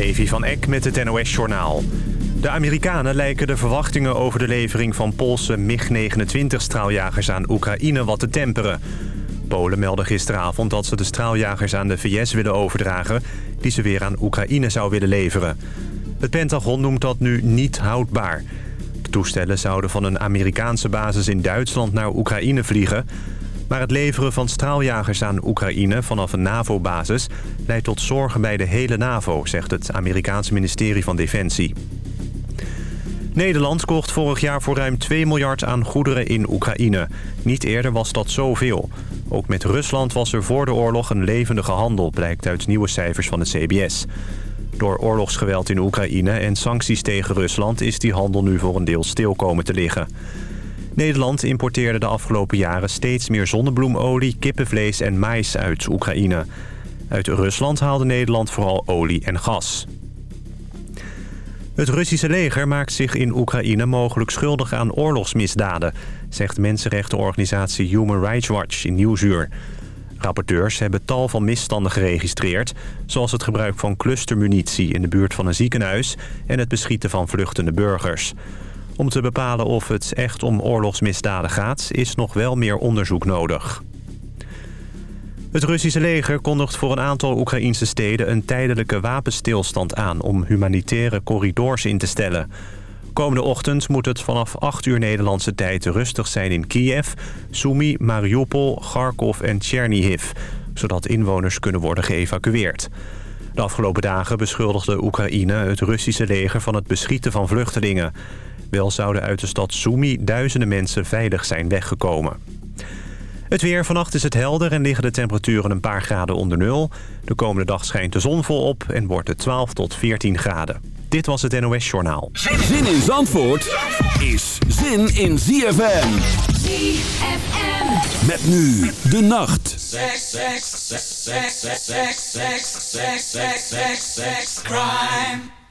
Levi van Eck met het NOS-journaal. De Amerikanen lijken de verwachtingen over de levering van Poolse MiG-29-straaljagers aan Oekraïne wat te temperen. Polen meldde gisteravond dat ze de straaljagers aan de VS willen overdragen... die ze weer aan Oekraïne zou willen leveren. Het Pentagon noemt dat nu niet houdbaar. De toestellen zouden van een Amerikaanse basis in Duitsland naar Oekraïne vliegen... Maar het leveren van straaljagers aan Oekraïne vanaf een NAVO-basis... leidt tot zorgen bij de hele NAVO, zegt het Amerikaanse ministerie van Defensie. Nederland kocht vorig jaar voor ruim 2 miljard aan goederen in Oekraïne. Niet eerder was dat zoveel. Ook met Rusland was er voor de oorlog een levendige handel... blijkt uit nieuwe cijfers van de CBS. Door oorlogsgeweld in Oekraïne en sancties tegen Rusland... is die handel nu voor een deel stil komen te liggen. Nederland importeerde de afgelopen jaren steeds meer zonnebloemolie, kippenvlees en mais uit Oekraïne. Uit Rusland haalde Nederland vooral olie en gas. Het Russische leger maakt zich in Oekraïne mogelijk schuldig aan oorlogsmisdaden... zegt mensenrechtenorganisatie Human Rights Watch in Nieuwsuur. Rapporteurs hebben tal van misstanden geregistreerd... zoals het gebruik van clustermunitie in de buurt van een ziekenhuis... en het beschieten van vluchtende burgers. Om te bepalen of het echt om oorlogsmisdaden gaat... is nog wel meer onderzoek nodig. Het Russische leger kondigt voor een aantal Oekraïnse steden... een tijdelijke wapenstilstand aan om humanitaire corridors in te stellen. Komende ochtend moet het vanaf 8 uur Nederlandse tijd rustig zijn in Kiev... Sumy, Mariupol, Kharkov en Chernihiv... zodat inwoners kunnen worden geëvacueerd. De afgelopen dagen beschuldigde Oekraïne het Russische leger... van het beschieten van vluchtelingen... Wel zouden uit de stad Sumy duizenden mensen veilig zijn weggekomen. Het weer. Vannacht is het helder en liggen de temperaturen een paar graden onder nul. De komende dag schijnt de zon volop en wordt het 12 tot 14 graden. Dit was het NOS Journaal. Zin in Zandvoort is zin in ZFM. ZFM. Met nu de nacht. Sex, sex, sex, sex, sex, sex, sex, sex, sex, sex, sex, crime.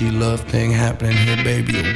karmic love thing happening here, baby,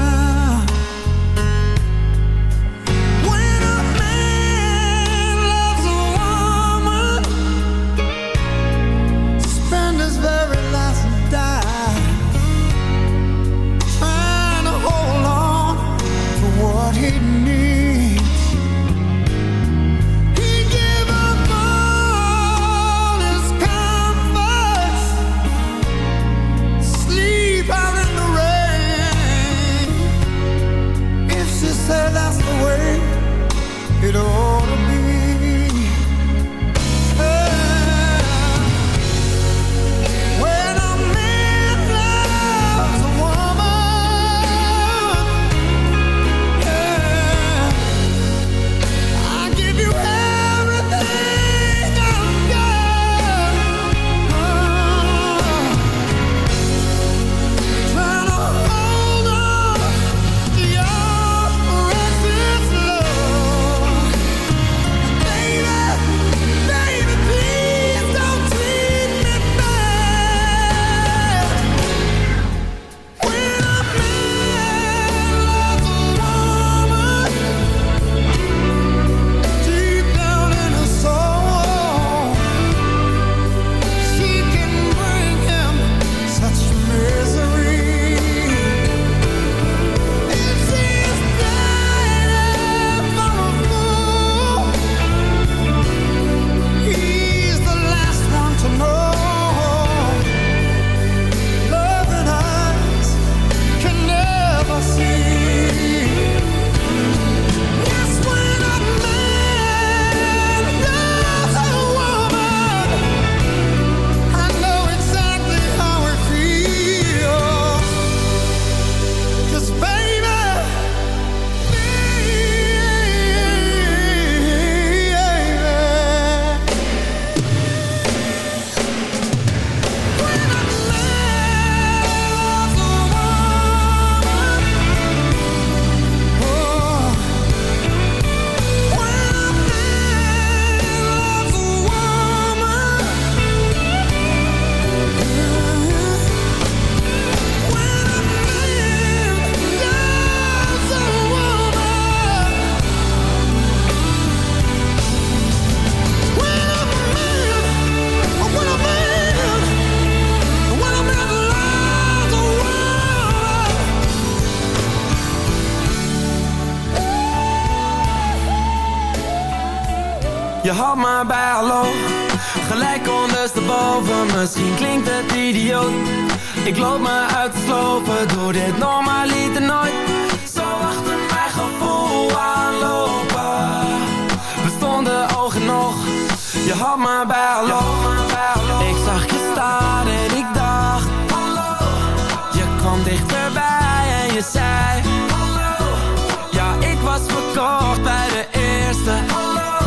Bij de eerste. Hallo.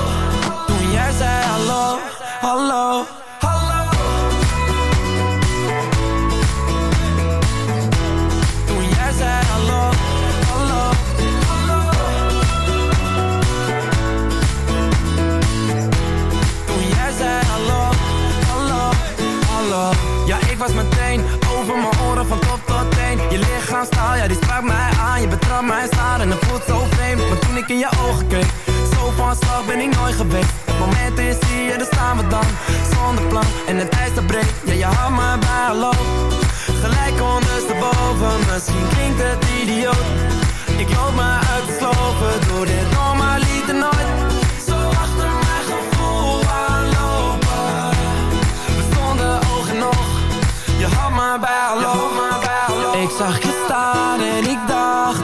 Toen jij zei hallo, hallo, hallo. Toen jij zei hallo, hallo, hallo. Toen jij zei hallo, hallo, hallo. Ja, ik was meteen over mijn oren van top tot teen. Je lichaamstaal, ja die sprak mij aan. Je betrapt mij het voelt zo vreemd Maar toen ik in je ogen keek Zo van slag ben ik nooit geweest. Het moment is hier, daar staan we dan Zonder plan en het ijs dat breekt Ja, je had me bij hallo Gelijk ondersteboven. Misschien klinkt het idioot Ik loop me uit te slopen Doe dit normaliter nooit Zo achter mijn gevoel aanlopen. We stonden oog Je had me bij Ik zag je staan en ik dacht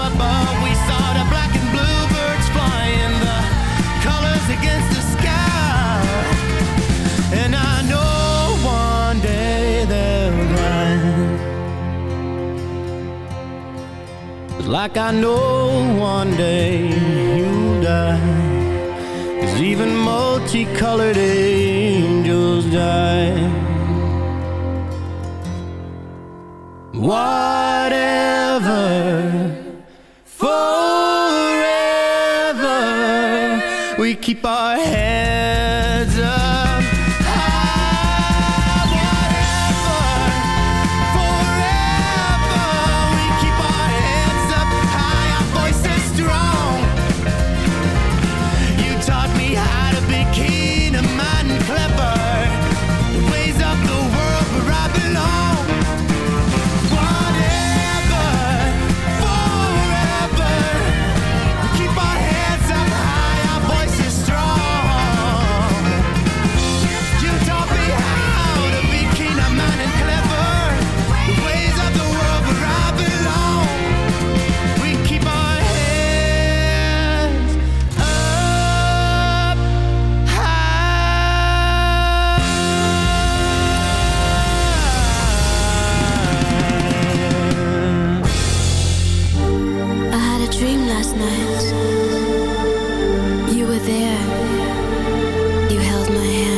we saw the black and blue birds flying the colors against the sky. And I know one day they'll like I know one day you'll die. Cause even multicolored angels die. Whatever my hand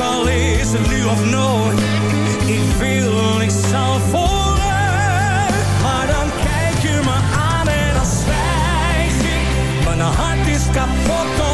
al is het nu of nooit. Ik wil, niet zal voelen. Maar dan kijk je me aan en dan zwijg ik. Mijn hart is kapot